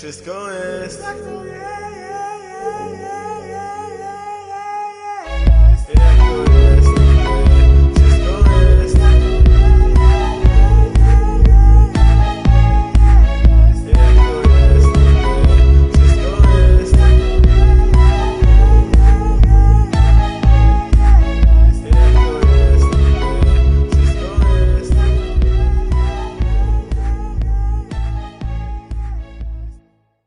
Wszystko jest. Tak to jest.